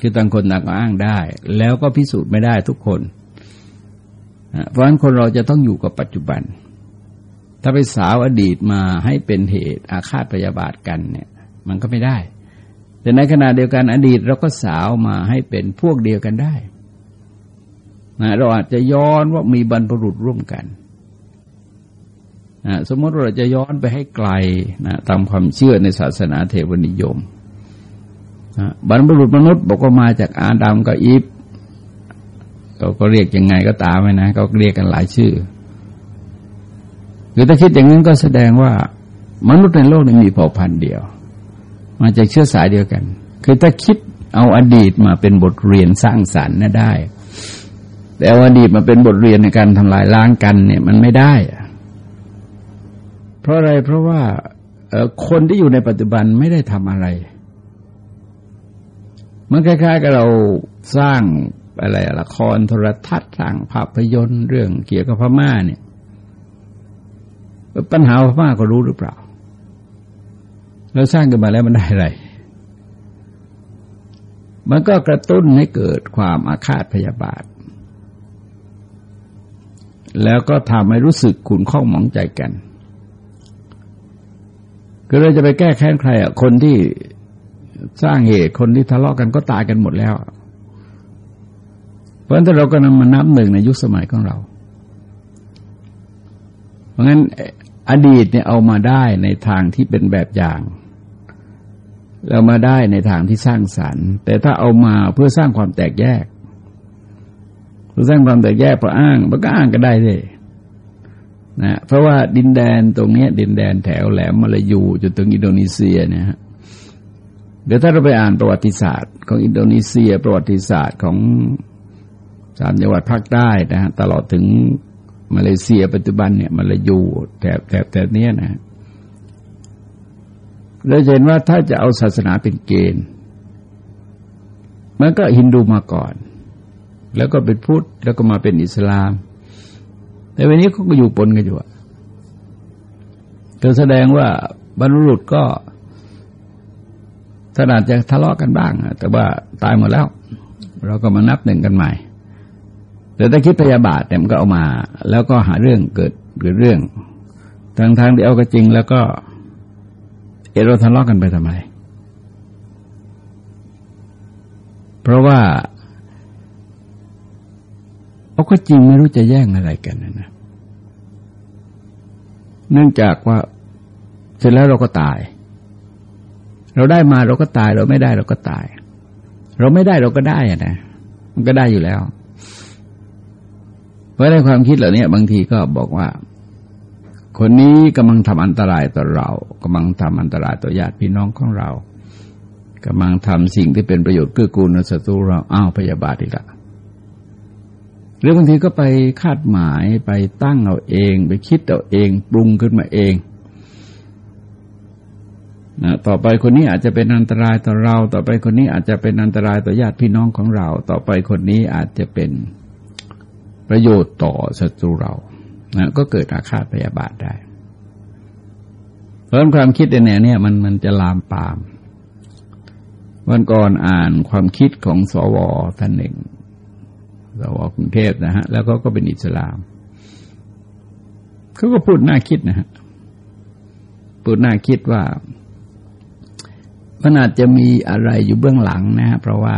คือต่างคนต่างอ้างได้ แล้วก็พิสูจน์ไม่ได้ทุกคน เพราะฉะนั้นคนเราจะต้องอยู่กับปัจจุบัน ถ้าไปสาวอดีตมาให้เป็นเหตุอาฆาตพยาบาทกันเนี่ย มันก็ไม่ได้ แต่ในขณะเดียวกันอดีตเราก็สาวมาให้เป็นพวกเดียวกันได้นะเราอาจจะย้อนว่ามีบรรพบุรุษร่วมกันนะสมมติเราจะย้อนไปให้ไกลนะตามความเชื่อในศาสนาเทวนิยมบรรพบุรุษมนุษย์บอกว่ามาจากอาดัมกับอีฟเขาก็เรียกยังไงก็ตามไปนะเขาเรียกกันหลายชื่อ หรือถ้าคิดอย่างนั้นก็แสดงว่ามนุษย์ในโลกนี้มีเผ่าพันธุ์เดียว มาจากเชื้อสายเดียวกัน คือถ้าคิดเอาอดีตมาเป็นบทเรียนสร้างสารรค์น่ะได้ แต่ว่าอดีตมาเป็นบทเรียนในการทำลายล้างกันเนี่ยมันไม่ได้ เพราะอะไรเพราะว่าคนที่อยู่ในปัจจุบันไม่ได้ทำอะไร มันคล้ายๆกับเราสร้างอะไรละครโทรทัศน์สร้างภาพยนตร์เรื่องเกี่ยวกับพม่าเนี่ยปัญหาพม่าก็รู้หรือเปล่า เราสร้างกันมาแล้วมันได้อะไร มันก็กระตุ้นให้เกิดความอาฆาตพยาบาท แล้วก็ทำให้รู้สึกขุนข้องหมองใจกัน ก็เลยจะไปแก้แค้นใครอะ คนที่สร้างเหตุคนที่ทะเลาะกันก็ตายกันหมดแล้ว เพราะฉะนั้นเราก็นำมานับหนึ่งในยุคสมัยของเรา เพราะงั้นอดีตเนี่ยเอามาได้ในทางที่เป็นแบบอย่าง เรามาได้ในทางที่สร้างสรรค์ แต่ถ้าเอามาเพื่อสร้างความแตกแยกเพื่อสร้างความแตกแยกพออ้างมันก็อ้างก็ได้เลยนะเพราะว่าดินแดนตรงนี้ดินแดนแถวแหลมมาลายูจนถึงอินโดนีเซียเนี่ยฮะเดี๋ยวถ้าเราไปอ่านประวัติศาสตร์ ของอินโดนีเซีย ประวัติศาสตร์ของสามจังหวัดภาคใต้นะฮะตลอดถึงมาเลเซียปัจจุบันเนี่ยมาลายูแถบแถบแถบนี้นะ เราเห็นว่าถ้าจะเอาศาสนาเป็นเกณฑ์มันก็ฮินดูมาก่อน แล้วก็เป็นพุทธแล้วก็มาเป็นอิสลาม แต่วันนี้เขาก็อยู่ปนกันอยู่ก็แสดงว่าบรรลุษก็ขนาดจะทะเลาะกันบ้าง แต่ว่าตายหมดแล้ว เราก็มานับหนึ่งกันใหม่ แต่ถ้าคิดพยาบาทเนี่ยมันก็เอามา แล้วก็หาเรื่องเกิดเกิดเรื่องทางทางที่เอาก็จริงแล้วก็ เอเราทะเลาะกันไปทำไม เพราะว่าเอาก็จริงไม่รู้จะแย่งอะไรกันนะ เนื่องจากว่าเสร็จแล้วเราก็ตาย เราได้มาเราก็ตาย เราไม่ได้เราก็ตาย เราไม่ได้เราก็ได้อะนะ มันก็ได้อยู่แล้ว เพราะในความคิดเหล่านี้บางทีก็บอกว่า คนนี้กำลังทำอันตรายต่อเรากำลังทำอันตรายต่อญาติพี่น้องของเรากำลังทำสิ่งที่เป็นประโยชน์เกื้อกูลในศัตรูเราอ้าวพยาบาทอีกละหรือบางทีก็ไปคาดหมายไปตั้งเอาเอง ไปคิดเอาเองปรุงขึ้นมาเองนะต่อไปคนนี้อาจจะเป็นอันตรายต่อเรา ต่อไปคนนี้อาจจะเป็นอันตรายต่อญาติพี่น้องของเรา ต่อไปคนนี้อาจจะเป็นประโยชน์ต่อศัตรูเรา นะก็เกิดอาฆาตพยาบาทได้ เพราะความคิดในแนวเนี้มันมันจะลามปาม วันก่อนอ่านความคิดของสวท่านหนึ่งสวกรุงเทพนะฮะ แล้วก็ก็เป็นอิสลามเขาก็พูดน่าคิดนะฮะพูดน่าคิดว่ามันอาจจะมีอะไรอยู่เบื้องหลังนะฮะเพราะว่า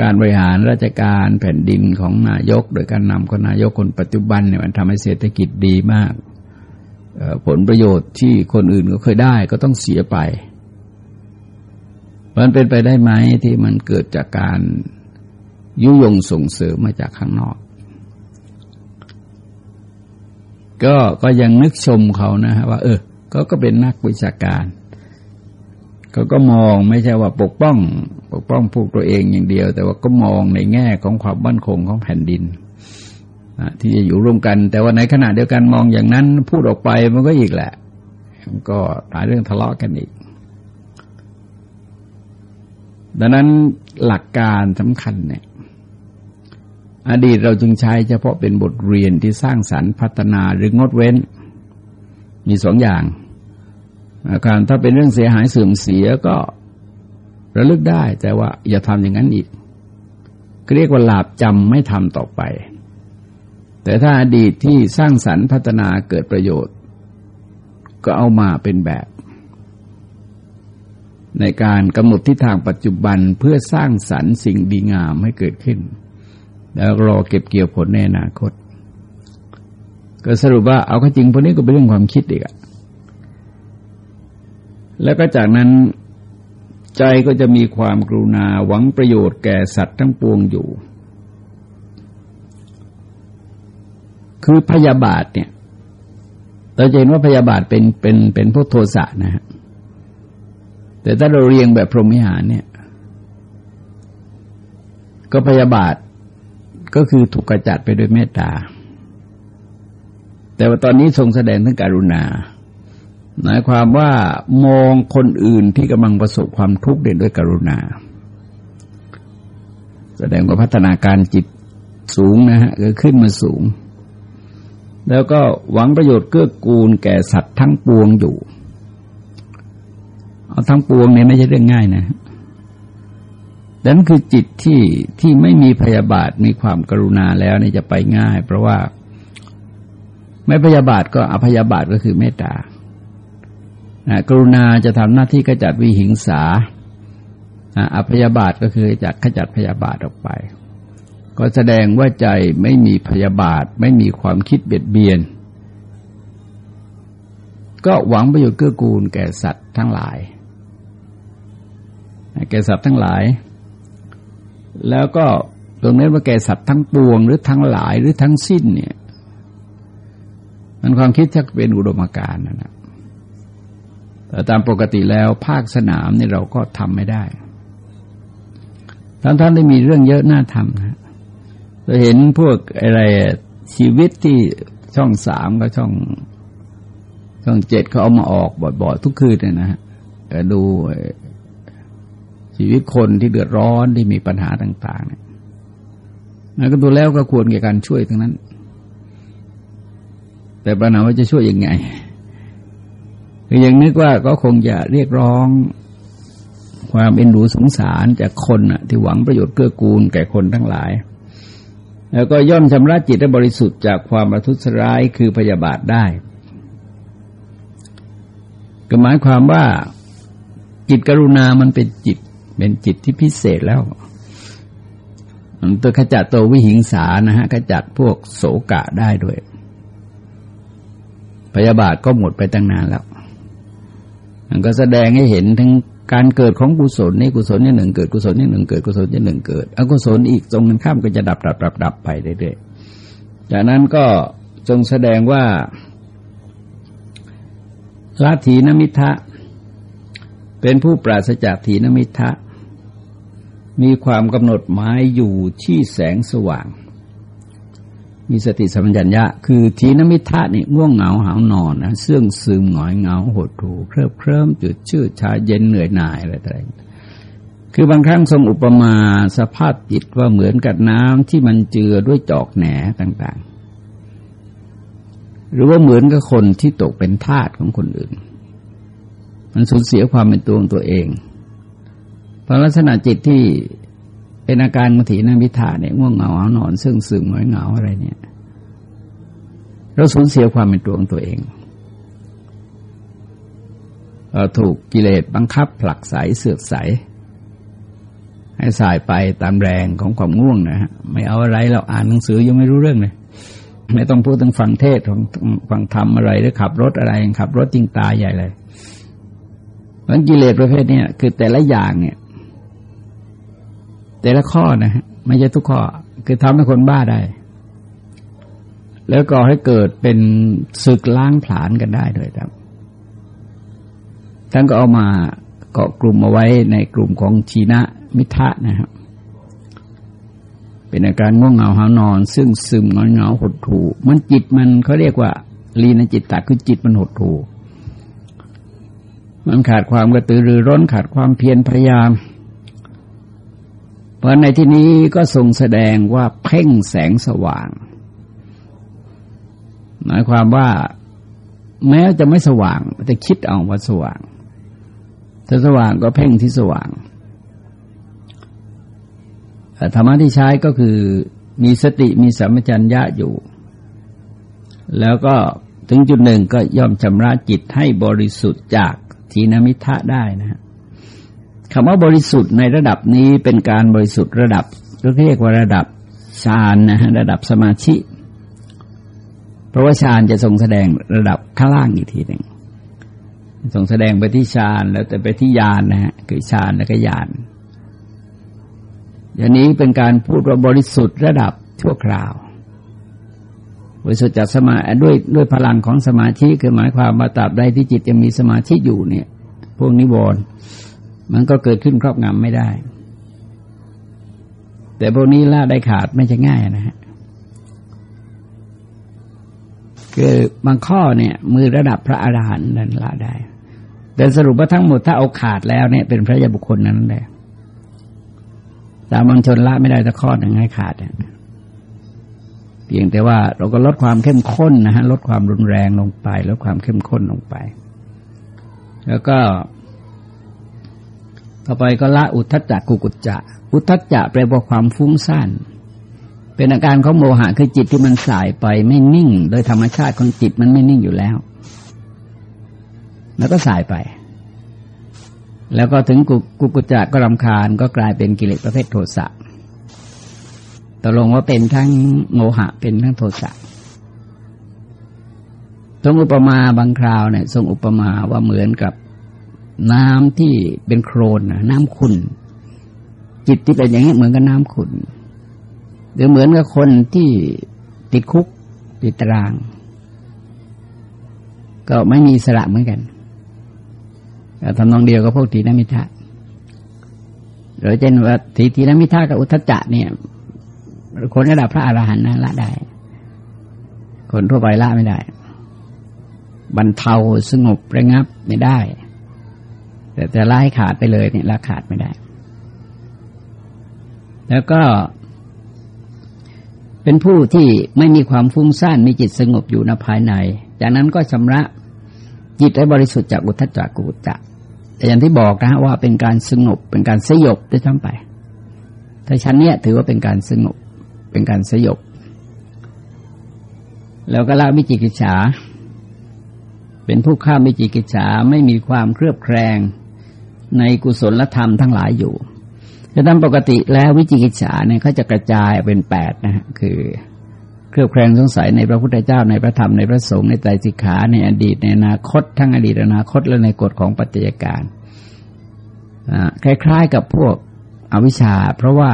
การบริหารราชการแผ่นดินของนายก โดยการนำคนนายกคนปัจจุบันเนี่ยมันทำให้เศรษฐกิจดีมาก ผลประโยชน์ที่คนอื่นก็เคยได้ก็ต้องเสียไป มันเป็นไปได้ไหมที่มันเกิดจากการยุยงส่งเสริมมาจากข้างนอก ก็ก็ยังนึกชมเขานะฮะว่า เออก็ก็เป็นนักวิชาการเขาก็มองไม่ใช่ว่าปกป้อง ปกป้องพวกตัวเองอย่างเดียว แต่ว่าก็มองในแง่ของความมั่นคงของแผ่นดินที่จะอยู่ร่วมกัน แต่ว่าในขณะเดียวกันมองอย่างนั้น พูดออกไปมันก็อีกแหละมันก็หลายเรื่องทะเลาะกันอีก ดังนั้นหลักการสำคัญเนี่ยอดีตเราจึงใช้เฉพาะเป็นบทเรียนที่สร้างสรรค์พัฒนาหรืองดเว้น มีสองอย่างอาการถ้าเป็นเรื่องเสียหายเสื่อมเสียก็ ระลึกได้แต่ว่าอย่าทำอย่างนั้นอีกเรียกว่าหลาบจำไม่ทำต่อไป แต่ถ้าอดีตที่สร้างสรรค์พัฒนาเกิดประโยชน์ ก็เอามาเป็นแบบ ในการกำหนดทิศทางปัจจุบันเพื่อสร้างสรรค์สิ่งดีงามให้เกิดขึ้น แล้วรอเก็บเกี่ยวผลในอนาคต ก็สรุปว่าเอาข้อจริงพวกนี้ก็เป็นเรื่องความคิดอีกอะแล้วก็จากนั้น ใจก็จะมีความกรุณาหวังประโยชน์แก่สัตว์ทั้งปวงอยู่ คือพยาบาทเนี่ยเราจะเห็นว่าพยาบาทเป็นเป็นเป็นพวกโทสะนะฮะแต่ถ้าเราเรียงแบบพรหมิหารเนี่ย ก็พยาบาทก็คือถูกกระจัดไปด้วยเมตตา แต่ว่าตอนนี้ทรงแสดงทั้งการุณา หมายความว่ามองคนอื่นที่กำลังประสบความทุกข์เด่นด้วยกรุณา แสดงว่าพัฒนาการจิตสูงนะฮะก็ขึ้นมาสูง แล้วก็หวังประโยชน์เกื้อกูลแก่สัตว์ทั้งปวงอยู่เอาทั้งปวงเนี่ยไม่ใช่เรื่องง่ายนะดังนั่นคือจิตที่ที่ไม่มีพยาบาทมีความกรุณาแล้วนี่จะไปง่าย เพราะว่าไม่พยาบาทก็อภยาบาทก็คือเมตตา กรุณาจะทำหน้าที่ขจัดวิหิงสาอภยาบาทก็คือจะขจัดพยาบาทออกไป ก็แสดงว่าใจไม่มีพยาบาท ไม่มีความคิดเบียดเบียน ก็หวังประโยชน์เกื้อกูลแก่สัตว์ทั้งหลาย แก่สัตว์ทั้งหลาย แล้วก็ตรงนี้ว่าแก่สัตว์ทั้งปวงหรือทั้งหลายหรือทั้งสิ้นเนี่ย มันความคิดจะเป็นอุดมการณ์นะแต่ ตามปกติแล้วภาคสนามนี่เราก็ทำไม่ได้ท่านท่านได้มีเรื่องเยอะน่าทำนะเราเห็นพวกอะไรชีวิตที่ช่องสามก็ช่องช่องเจ็ดเขาเอามาออกบ่อยๆทุกคืนเลยนะฮะดูชีวิตคนที่เดือดร้อนที่มีปัญหาต่างๆเนี่ยแล้วก็ดูแล้วก็ควรแก่การช่วยทั้งนั้น แต่ปัญหาว่าจะช่วยยังไง คือยังนึกว่าก็คงจะเรียกร้อง ความเอ็นดูสงสารจากคนที่หวังประโยชน์เกื้อกูลแก่คนทั้งหลาย แล้วก็ย่อมชำระจิตให้บริสุทธิ์จากความประทุษร้ายคือพยาบาทได้ก็หมายความว่าจิตกรุณามันเป็นจิต เป็นจิตที่พิเศษแล้วมันตัวขจัดตัววิหิงสานะฮะขจัดพวกโศกะได้ด้วย พยาบาทก็หมดไปตั้งนานแล้ว มันก็แสดงให้เห็นถึงการเกิดของกุศลนี่กุศลนี่หนึ่งเกิดกุศลนี่หนึ่งเกิดกุศลนี่หนึ่งเกิดอกุศลอีกตรงกันข้ามก็จะดับดับดับดับไปเรื่อยๆจากนั้นก็ทรงแสดงว่าละถีนมิทะเป็นผู้ปราศจากถีนมิทะมีความกำหนดหมายอยู่ที่แสงสว่าง มีสติสัมปชัญญะ คือทีนมิทะนี่ง่วงเหงาหาวนอนนะเสื่องซึมหงอยเหงาหดหูเคลิบเคลิ้มจุดชื่อชาเย็นเหนื่อยหน่ายอะไรต่างๆคือบางครั้งทรงอุปมาสภาพจิตว่าเหมือนกับน้ำที่มันเจือด้วยจอกแหนต่างๆ หรือว่าเหมือนกับคนที่ตกเป็นทาสของคนอื่น มันสูญเสียความเป็นตัวของตัวเองพราะลักษณะจิตที่ เป็นอาการมุถีนมิธาเนี่ยง่วงเหงาหนอนซึ่งซึมหงอยเหงาอะไรเนี่ย เราสูญเสียความเป็นตัวของตัวเองเราถูกกิเลสบังคับผลักใสเสือกใส ให้สายไปตามแรงของความง่วงนะฮะไม่เอาอะไรเราอ่านหนังสือยังไม่รู้เรื่องเลยไม่ต้องพูดถึงฟังเทศของฟังธรรมอะไรหรือขับรถอะไรขับรถจริงตายใหญ่เลยเพราะกิเลสประเภทนี้คือแต่ละอย่างเนี่ย แต่ละข้อนะฮะไม่ใช่ทุกข้อ คือทำให้คนบ้าได้ แล้วก็ให้เกิดเป็นศึกล้างผลาญกันได้ด้วยครับท่านก็เอามาเกาะกลุ่มเอาไว้ในกลุ่มของชีนะมิทะนะครับ เป็นอาการง่วงเหงาหานอน ซึ่งซึมงอนเหงาหดถูมันจิตมันเขาเรียกว่า ลีนจิตตะคือจิตมันหดถูมันขาดความกระตือรือร้นขาดความเพียรพยายาม เพราะในที่นี้ก็ทรงแสดงว่าเพ่งแสงสว่าง หมายความว่าแม้จะไม่สว่างแต่คิดเอาว่าสว่างถ้าสว่างก็เพ่งที่สว่างธรรมะที่ใช้ก็คือมีสติมีสัมปชัญญะอยู่ แล้วก็ถึงจุดหนึ่งก็ย่อมชำระจิตให้บริสุทธิ์จากทีนมิทะได้นะ คำว่าบริสุทธิ์ในระดับนี้เป็นการบริสุทธิ์ระดับเรียกว่าระดับฌานนะฮะระดับสมาธิเพราะว่าฌานจะทรงแสดงระดับข้างล่างอีกทีหนึ่งทรงแสดงไปที่ฌานแล้วแต่ไปที่ญาณนนะฮะคือฌานแล้วก็ญาณอย่างนี้เป็นการพูดว่าบริสุทธิ์ระดับชั่วคราว บริสุทธิ์จากสมาด้วยด้วยพลังของสมาธิคือหมายความมาตราบใดที่จิตยังมีสมาธิอยู่เนี่ย พวกนิวรณ์ มันก็เกิดขึ้นครอบงำไม่ได้ แต่พวกนี้ละได้ขาดไม่ใช่ง่ายนะฮะคือบางข้อเนี่ย มือระดับพระอรหันต์นั้นละได้ แต่สรุปว่าทั้งหมดถ้าเอาขาดแล้วเนี่ยเป็นพระยาบุคคลนั้นแหละสามัญชนละไม่ได้ตะข้อหนึ่งให้ขาดเพียงแต่ว่าเราก็ลดความเข้มข้นนะฮะลดความรุนแรงลงไปลดความเข้มข้นลงไป แล้วก็ ต่อไปก็ละอุทธัจจะกุกุจจะ อุทธัจจะแปลว่าความฟุ้งซ่าน เป็นอาการของโมหะคือจิตที่มันสายไปไม่นิ่ง โดยธรรมชาติของจิตมันไม่นิ่งอยู่แล้ว แล้วก็สายไป แล้วก็ถึงกุกุกุจจะก็รำคาญก็กลายเป็นกิเลสประเภทโทสะตกลงว่าเป็นทั้งโมหะเป็นทั้งโทสะทรงอุปมาบางคราวเนี่ยทรงอุปมาว่าเหมือนกับ น้ำที่เป็นโครนน้ำขุ่นจิตที่เป็นอย่างนี้เหมือนกับน้ำขุ่นหรือเหมือนกับคนที่ติดคุกติดตาราง ก็ไม่มีสระเหมือนกันทำนองเดียวกับพวกทีนมิทะหรือเช่นว่าทีทีนมิทะกับอุทจจะเนี่ย คนระดับพระอรหันต์นะละได้ คนทั่วไปละไม่ได้บรรเทาสงบระงับไม่ได้ แต่จะละให้ขาดไปเลยเนี่ยละขาดไม่ได้ แล้วก็ เป็นผู้ที่ไม่มีความฟุ้งซ่านมีจิตสงบอยู่ในภายใน จากนั้นก็ชำระจิตให้บริสุทธิ์จากอุทธจจกุจักแต่อย่างที่บอกนะว่าเป็นการสงบเป็นการสยบได้ทั้งไป ถ้าชั้นเนี้ยถือว่าเป็นการสงบเป็นการสยบ แล้วก็ละมิจิกิจฉาเป็นผู้ข้ามมิจิกิจฉาไม่มีความเครือบแคลง ในกุศลธรรมทั้งหลายอยู่แต่ตามปกติแล้ววิจิกิจฉาเนี่ยเขาจะกระจายเป็นแปดนะฮะคือเครือบแคลงสงสัยในพระพุทธเจ้าในพระธรรมในพระสงฆ์ในใจสิกขาในอดีตในอนาคต ทั้งอดีตอนาคตและในกฎของปัจจัยการคล้ายๆกับพวกอวิชชา เพราะว่า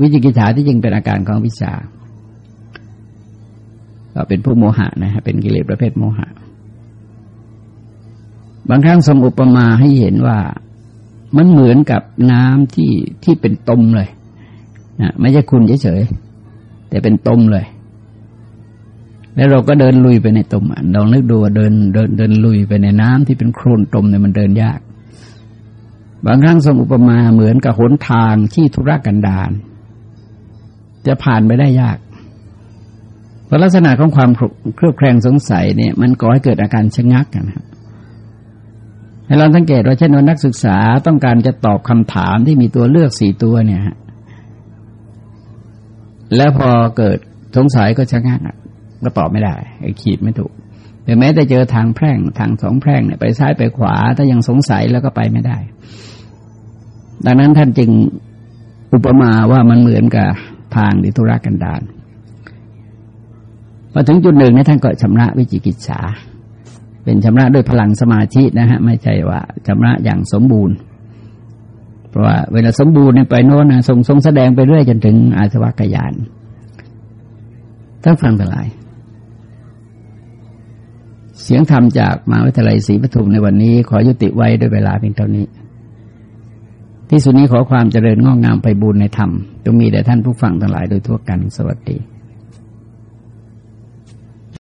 วิจิกิจฉาที่จริงเป็นอาการของวิชา ก็เป็นผู้โมหะนะฮะเป็นกิเลสประเภทโมหะ บางครั้งทรงอุปมาให้เห็นว่ามันเหมือนกับน้ำที่ที่เป็นตมเลยนะไม่ใช่คุณเฉยๆแต่เป็นตมเลย แล้วเราก็เดินลุยไปในตมลองนึกดูว่าเดินเดินเดินลุยไปในน้ำที่เป็นโคลนตมเนี่ยมันเดินยาก บางครั้งทรงอุปมาเหมือนกับหนทางที่ทุรกันดารจะผ่านไปได้ยากเพราะลักษณะของความเครือบแคลงสงสัยเนี่ย มันก่อให้เกิดอาการชะงักนะครับ ให้เราสังเกตว่าเช่นว่านักศึกษาต้องการจะตอบคำถามที่มีตัวเลือกสี่ตัวเนี่ยฮะแล้วพอเกิดสงสัยก็ชะงักก็ตอบไม่ได้ขีดไม่ถูกหรือแม้แต่เจอทางแพร่งทางสองแพร่งเนี่ยไปซ้ายไปขวา ถ้ายังสงสัยแล้วก็ไปไม่ได้ ดังนั้นท่านจึงอุปมาว่ามันเหมือนกับทางที่ธุรกันดารพอถึงจุดหนึ่งในท่านก็ชำระวิจิกิจฉา เป็นชำระด้วยพลังสมาธินะฮะไม่ใช่ว่าชำระอย่างสมบูรณ์ เพราะว่าเวลาสมบูรณ์เนี่ยไปโน้นนะทรงทรงแสดงไปเรื่อยจนถึงอาสวะกยานทั้งฟังทั้งหลาย เสียงธรรมจากมหาวิทยาลัยศรีปทุมในวันนี้ ขอยุติไว้ด้วยเวลาเพียงเท่านี้ ที่สุดนี้ขอความเจริญงอกงามไปบูรณนธรรมจงมีแด่ท่านผู้ฟังทั้งหลายโดยทั่วกันสวัสดี